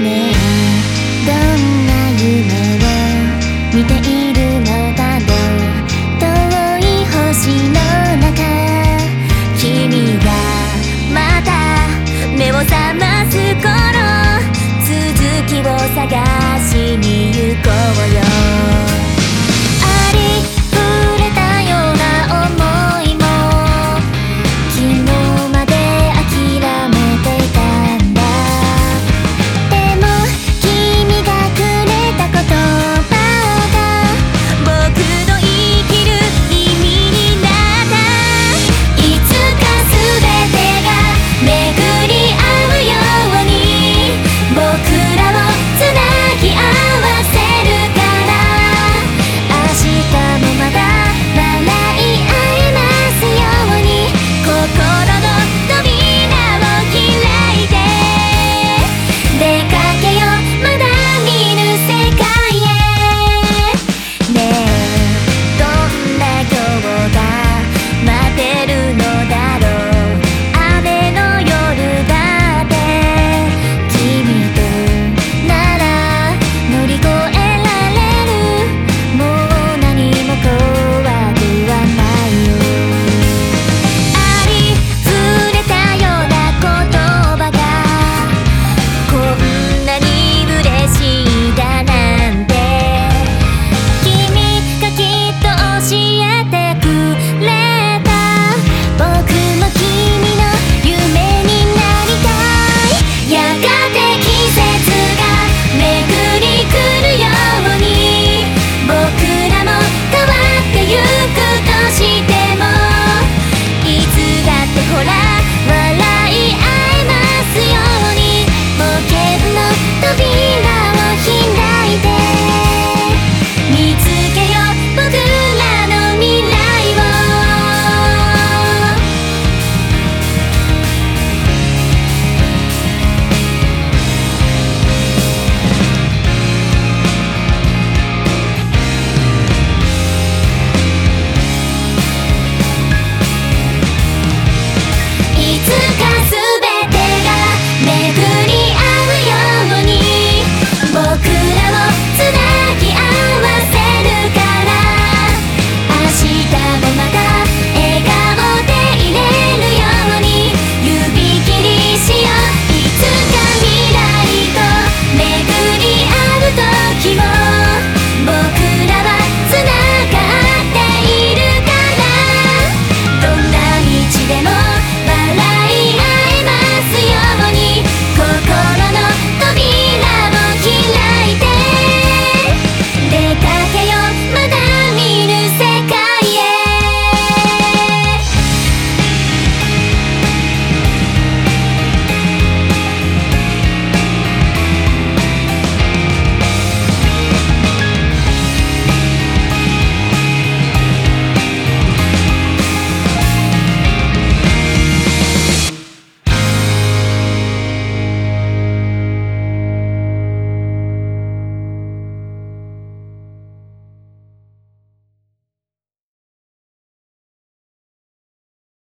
ねどんな夢を見ているのだろう遠い星の中君がまた目を覚ます頃続きを探しに行こうよ。